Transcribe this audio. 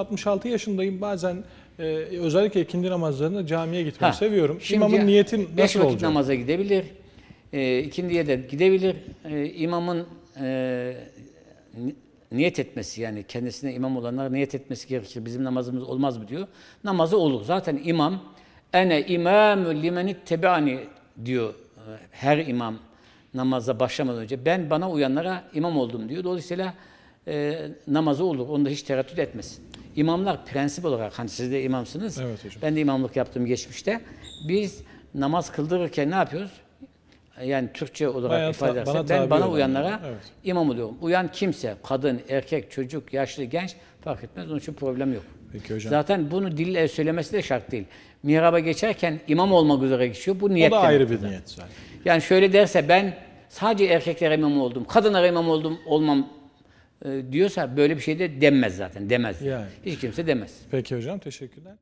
66 yaşındayım. Bazen e, özellikle ikindi namazlarında camiye gitmeyi Ha, seviyorum. şimdi İmamın niyeti beş nasıl vakit olacak? namaza gidebilir. E, ikindiye de gidebilir. E, imamın e, ni- niyet etmesi yani kendisine imam olanlar niyet etmesi gerekir. Bizim namazımız olmaz mı diyor. Namazı olur. Zaten imam ene imamü limenit tebeani diyor e, her imam namaza başlamadan önce. Ben bana uyanlara imam oldum diyor. Dolayısıyla e, namazı olur. Onda hiç tereddüt etmesin. İmamlar prensip olarak hani siz de imamsınız. Evet hocam. Ben de imamlık yaptım geçmişte. Biz namaz kıldırırken ne yapıyoruz? Yani Türkçe olarak Bana ta- ifade edersek bana ben bana uyanlara yani, evet. imam oluyorum. Uyan kimse, kadın, erkek, çocuk, yaşlı, genç fark etmez. Onun için problem yok. Peki hocam. Zaten bunu dille söylemesi de şart değil. Mihraba geçerken imam olmak üzere geçiyor. Bu o niyet da demek ayrı bir zaten. niyet zaten. Yani şöyle derse ben sadece erkeklere imam oldum, kadınlara imam oldum, olmam e, diyorsa böyle bir şey de denmez zaten, demez. Yani. Hiç kimse demez. Peki hocam teşekkürler.